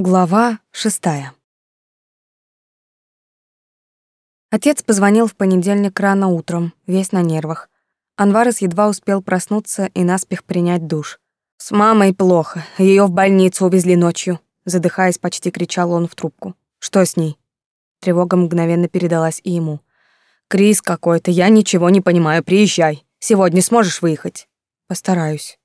Глава шестая. Отец позвонил в понедельник рано утром, весь на нервах. Анварес едва успел проснуться и наспех принять душ. «С мамой плохо, ее в больницу увезли ночью», задыхаясь, почти кричал он в трубку. «Что с ней?» Тревога мгновенно передалась и ему. «Крис какой-то, я ничего не понимаю, приезжай. Сегодня сможешь выехать?» «Постараюсь».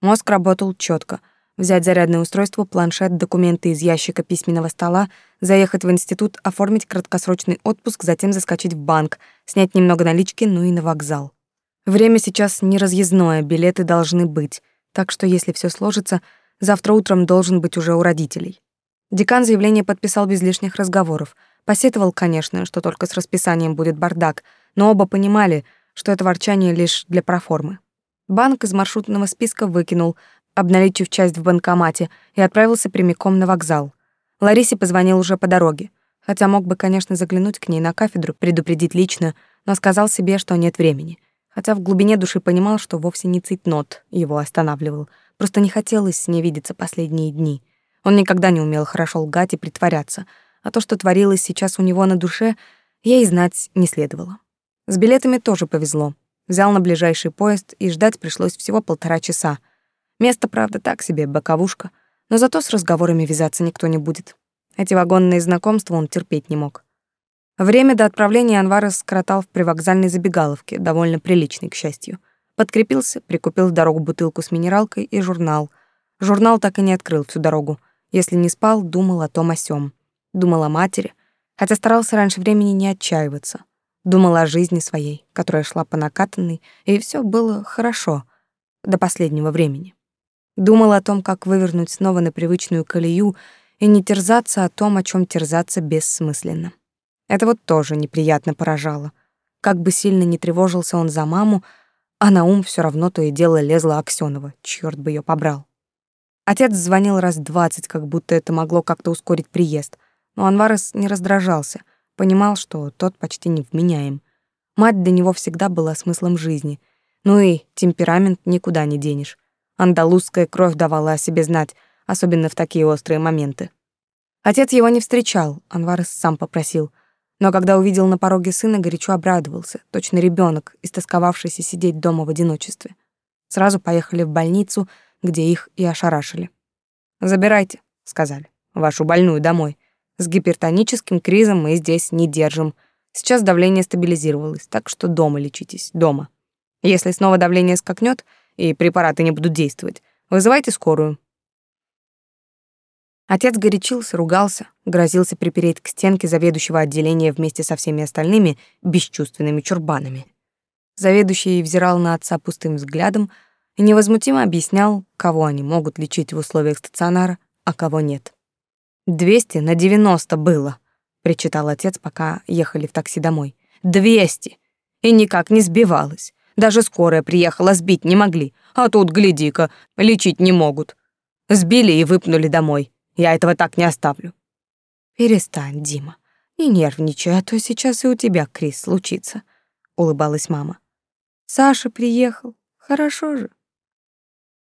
Мозг работал четко взять зарядное устройство, планшет, документы из ящика письменного стола, заехать в институт, оформить краткосрочный отпуск, затем заскочить в банк, снять немного налички, ну и на вокзал. Время сейчас не разъездное, билеты должны быть, так что если все сложится, завтра утром должен быть уже у родителей. Декан заявление подписал без лишних разговоров. Посетовал, конечно, что только с расписанием будет бардак, но оба понимали, что это ворчание лишь для проформы. Банк из маршрутного списка выкинул, обналичив часть в банкомате, и отправился прямиком на вокзал. Ларисе позвонил уже по дороге. Хотя мог бы, конечно, заглянуть к ней на кафедру, предупредить лично, но сказал себе, что нет времени. Хотя в глубине души понимал, что вовсе не цитнот его останавливал. Просто не хотелось с ней видеться последние дни. Он никогда не умел хорошо лгать и притворяться, а то, что творилось сейчас у него на душе, ей знать не следовало. С билетами тоже повезло. Взял на ближайший поезд, и ждать пришлось всего полтора часа — Место, правда, так себе, боковушка, но зато с разговорами вязаться никто не будет. Эти вагонные знакомства он терпеть не мог. Время до отправления Анвара скоротал в привокзальной забегаловке, довольно приличной, к счастью. Подкрепился, прикупил в дорогу бутылку с минералкой и журнал. Журнал так и не открыл всю дорогу. Если не спал, думал о том о сём. Думал о матери, хотя старался раньше времени не отчаиваться. Думал о жизни своей, которая шла по накатанной, и все было хорошо до последнего времени. Думал о том, как вывернуть снова на привычную колею и не терзаться о том, о чем терзаться бессмысленно. Это вот тоже неприятно поражало. Как бы сильно не тревожился он за маму, а на ум все равно то и дело лезла Аксёнова, чёрт бы ее побрал. Отец звонил раз двадцать, как будто это могло как-то ускорить приезд, но Анварес не раздражался, понимал, что тот почти невменяем. Мать для него всегда была смыслом жизни, ну и темперамент никуда не денешь. Андалузская кровь давала о себе знать, особенно в такие острые моменты. Отец его не встречал, Анварес сам попросил. Но когда увидел на пороге сына, горячо обрадовался, точно ребенок, истосковавшийся сидеть дома в одиночестве. Сразу поехали в больницу, где их и ошарашили. «Забирайте», — сказали, — «вашу больную домой. С гипертоническим кризом мы здесь не держим. Сейчас давление стабилизировалось, так что дома лечитесь, дома. Если снова давление скакнет, — и препараты не будут действовать. Вызывайте скорую». Отец горячился, ругался, грозился припереть к стенке заведующего отделения вместе со всеми остальными бесчувственными чурбанами. Заведующий взирал на отца пустым взглядом и невозмутимо объяснял, кого они могут лечить в условиях стационара, а кого нет. «Двести на девяносто было», — причитал отец, пока ехали в такси домой. «Двести! И никак не сбивалось. Даже скорая приехала, сбить не могли. А тут, гляди-ка, лечить не могут. Сбили и выпнули домой. Я этого так не оставлю. Перестань, Дима. Не нервничай, а то сейчас и у тебя Крис случится, улыбалась мама. Саша приехал. Хорошо же.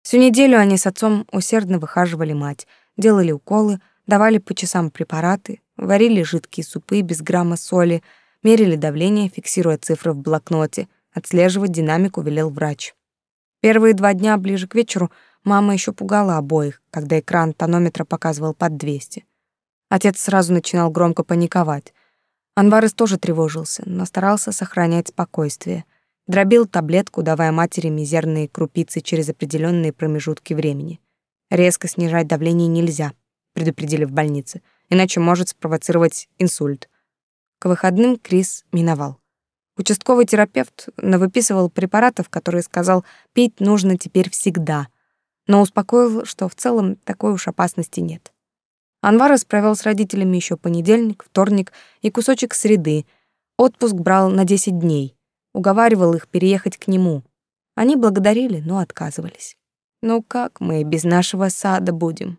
Всю неделю они с отцом усердно выхаживали мать, делали уколы, давали по часам препараты, варили жидкие супы без грамма соли, мерили давление, фиксируя цифры в блокноте — Отслеживать динамику велел врач. Первые два дня ближе к вечеру мама еще пугала обоих, когда экран тонометра показывал под 200. Отец сразу начинал громко паниковать. Анварес тоже тревожился, но старался сохранять спокойствие. Дробил таблетку, давая матери мизерные крупицы через определенные промежутки времени. Резко снижать давление нельзя, предупредили в больнице, иначе может спровоцировать инсульт. К выходным Крис миновал. Участковый терапевт навыписывал препаратов, которые сказал, пить нужно теперь всегда, но успокоил, что в целом такой уж опасности нет. Анвар провел с родителями еще понедельник, вторник и кусочек среды. Отпуск брал на 10 дней. Уговаривал их переехать к нему. Они благодарили, но отказывались. «Ну как мы без нашего сада будем?»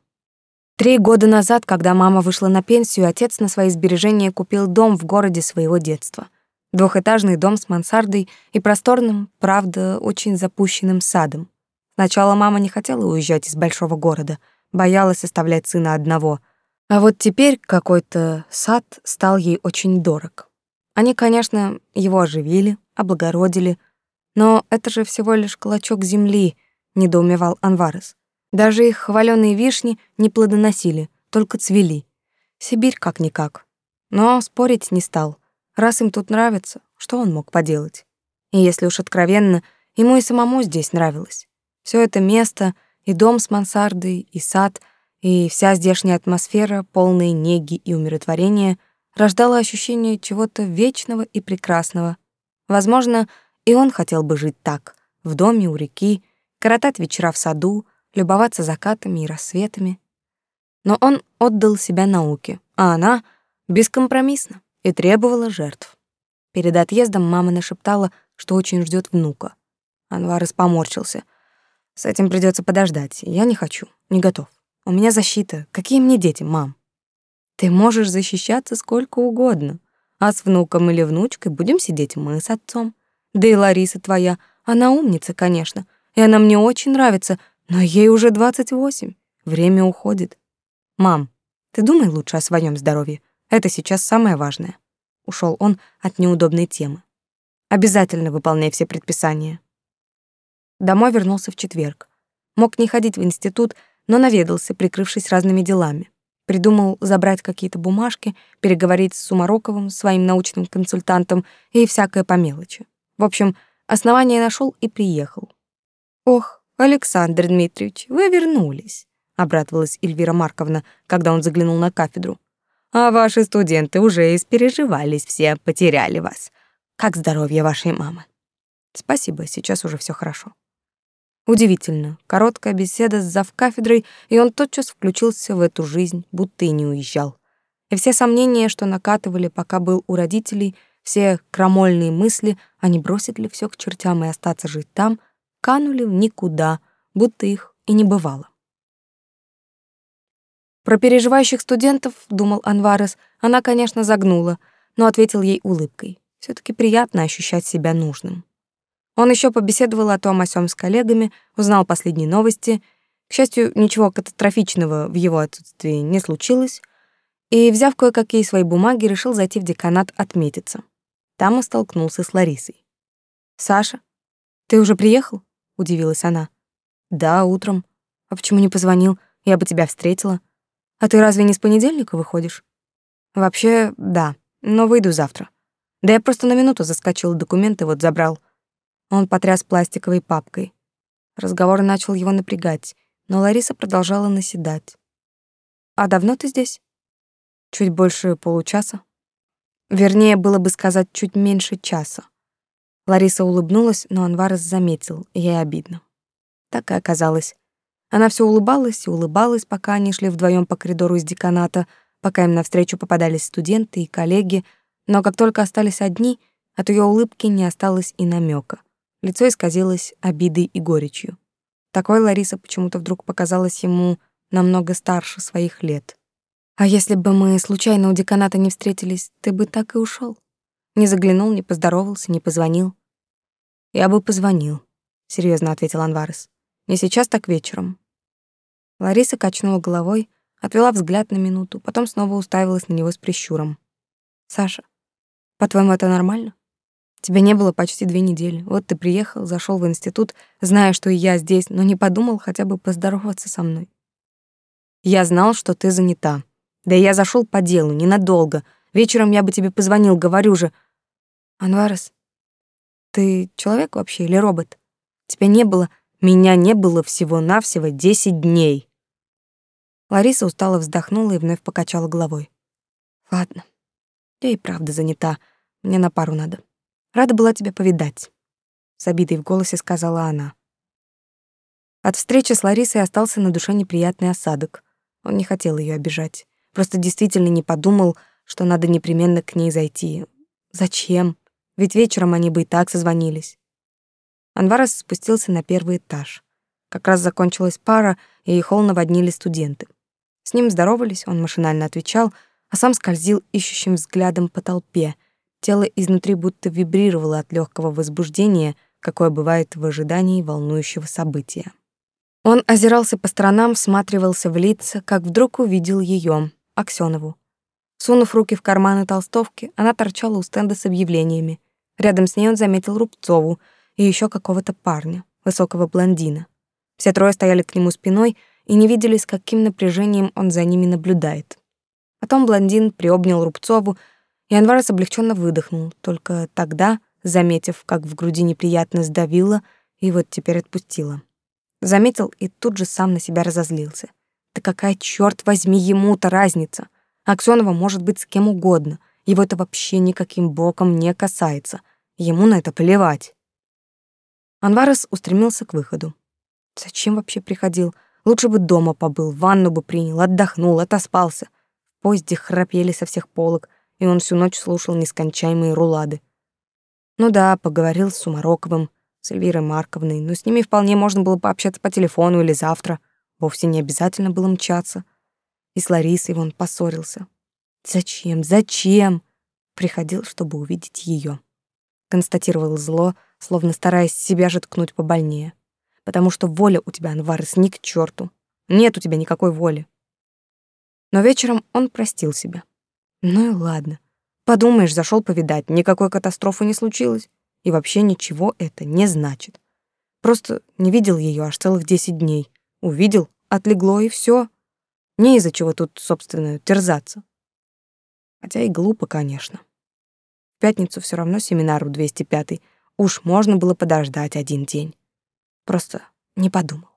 Три года назад, когда мама вышла на пенсию, отец на свои сбережения купил дом в городе своего детства — Двухэтажный дом с мансардой и просторным, правда, очень запущенным садом. Сначала мама не хотела уезжать из большого города, боялась оставлять сына одного. А вот теперь какой-то сад стал ей очень дорог. Они, конечно, его оживили, облагородили, но это же всего лишь клочок земли, недоумевал Анварес. Даже их хваленые вишни не плодоносили, только цвели. Сибирь как-никак. Но спорить не стал. Раз им тут нравится, что он мог поделать? И если уж откровенно, ему и самому здесь нравилось. Все это место, и дом с мансардой, и сад, и вся здешняя атмосфера, полная неги и умиротворения, рождала ощущение чего-то вечного и прекрасного. Возможно, и он хотел бы жить так, в доме у реки, коротать вечера в саду, любоваться закатами и рассветами. Но он отдал себя науке, а она — бескомпромиссно и требовала жертв. Перед отъездом мама нашептала, что очень ждет внука. Анварес поморщился. С этим придется подождать. Я не хочу, не готов. У меня защита. Какие мне дети, мам? Ты можешь защищаться сколько угодно. А с внуком или внучкой будем сидеть мы с отцом. Да и Лариса твоя, она умница, конечно. И она мне очень нравится, но ей уже 28. Время уходит. Мам, ты думай лучше о своем здоровье. Это сейчас самое важное. Ушел он от неудобной темы. Обязательно выполняй все предписания. Домой вернулся в четверг. Мог не ходить в институт, но наведался, прикрывшись разными делами. Придумал забрать какие-то бумажки, переговорить с Сумароковым, своим научным консультантом и всякое по мелочи. В общем, основание нашел и приехал. «Ох, Александр Дмитриевич, вы вернулись», — обрадовалась Эльвира Марковна, когда он заглянул на кафедру. «А ваши студенты уже испереживались все, потеряли вас. Как здоровье вашей мамы? Спасибо, сейчас уже все хорошо. Удивительно, короткая беседа с завкафедрой, и он тотчас включился в эту жизнь, будто и не уезжал. И все сомнения, что накатывали, пока был у родителей, все крамольные мысли, а не бросить ли все к чертям и остаться жить там, канули в никуда, будто их и не бывало. Про переживающих студентов, думал Анварес, она, конечно, загнула, но ответил ей улыбкой все таки приятно ощущать себя нужным. Он еще побеседовал о том о сём с коллегами, узнал последние новости. К счастью, ничего катастрофичного в его отсутствии не случилось, и, взяв кое-какие свои бумаги, решил зайти в деканат отметиться. Там и столкнулся с Ларисой. «Саша, ты уже приехал?» — удивилась она. «Да, утром. А почему не позвонил? Я бы тебя встретила. А ты разве не с понедельника выходишь?» «Вообще, да, но выйду завтра. Да я просто на минуту заскочил, документы вот забрал. Он потряс пластиковой папкой. Разговор начал его напрягать, но Лариса продолжала наседать. «А давно ты здесь?» «Чуть больше получаса». Вернее, было бы сказать, чуть меньше часа. Лариса улыбнулась, но Анварес заметил, ей обидно. Так и оказалось. Она все улыбалась и улыбалась, пока они шли вдвоем по коридору из деканата, пока им навстречу попадались студенты и коллеги, но как только остались одни, от ее улыбки не осталось и намека. Лицо исказилось обидой и горечью. Такой Лариса почему-то вдруг показалась ему намного старше своих лет. А если бы мы случайно у деканата не встретились, ты бы так и ушел? Не заглянул, не поздоровался, не позвонил. Я бы позвонил, серьезно ответил Анварес. Не сейчас, так вечером. Лариса качнула головой, отвела взгляд на минуту, потом снова уставилась на него с прищуром. Саша, по-твоему, это нормально? Тебя не было почти две недели. Вот ты приехал, зашел в институт, зная, что и я здесь, но не подумал хотя бы поздороваться со мной. Я знал, что ты занята. Да и я зашел по делу, ненадолго. Вечером я бы тебе позвонил, говорю же. Анварес, ты человек вообще или робот? Тебя не было, меня не было всего-навсего десять дней. Лариса устало вздохнула и вновь покачала головой. Ладно, я и правда занята. Мне на пару надо. Рада была тебя повидать. С обидой в голосе сказала она. От встречи с Ларисой остался на душе неприятный осадок. Он не хотел ее обижать. Просто действительно не подумал, что надо непременно к ней зайти. Зачем? Ведь вечером они бы и так созвонились. Анварес спустился на первый этаж. Как раз закончилась пара, и холл наводнили студенты. С ним здоровались, он машинально отвечал — а сам скользил ищущим взглядом по толпе. Тело изнутри будто вибрировало от легкого возбуждения, какое бывает в ожидании волнующего события. Он озирался по сторонам, всматривался в лица, как вдруг увидел ее. Аксёнову. Сунув руки в карманы толстовки, она торчала у стенда с объявлениями. Рядом с ней он заметил Рубцову и еще какого-то парня, высокого блондина. Все трое стояли к нему спиной и не видели, с каким напряжением он за ними наблюдает. Потом блондин приобнял Рубцову, и Анварес облегченно выдохнул, только тогда, заметив, как в груди неприятно сдавило, и вот теперь отпустила. Заметил и тут же сам на себя разозлился. Да какая, черт возьми, ему-то разница? Аксёнова может быть с кем угодно. Его это вообще никаким боком не касается. Ему на это плевать. Анварес устремился к выходу. Зачем вообще приходил? Лучше бы дома побыл, ванну бы принял, отдохнул, отоспался. В поезде храпели со всех полок, и он всю ночь слушал нескончаемые рулады. Ну да, поговорил с Сумароковым, с Эльвирой Марковной, но с ними вполне можно было пообщаться по телефону или завтра. Вовсе не обязательно было мчаться. И с Ларисой он поссорился. Зачем? Зачем? Приходил, чтобы увидеть ее. Констатировал зло, словно стараясь себя же ткнуть побольнее. Потому что воля у тебя, Анварес, ни к черту. Нет у тебя никакой воли. Но вечером он простил себя. Ну и ладно. Подумаешь, зашел повидать, никакой катастрофы не случилось. И вообще ничего это не значит. Просто не видел ее аж целых десять дней. Увидел, отлегло и все. Не из-за чего тут, собственно, терзаться. Хотя и глупо, конечно. В пятницу все равно семинар в 205 Уж можно было подождать один день. Просто не подумал.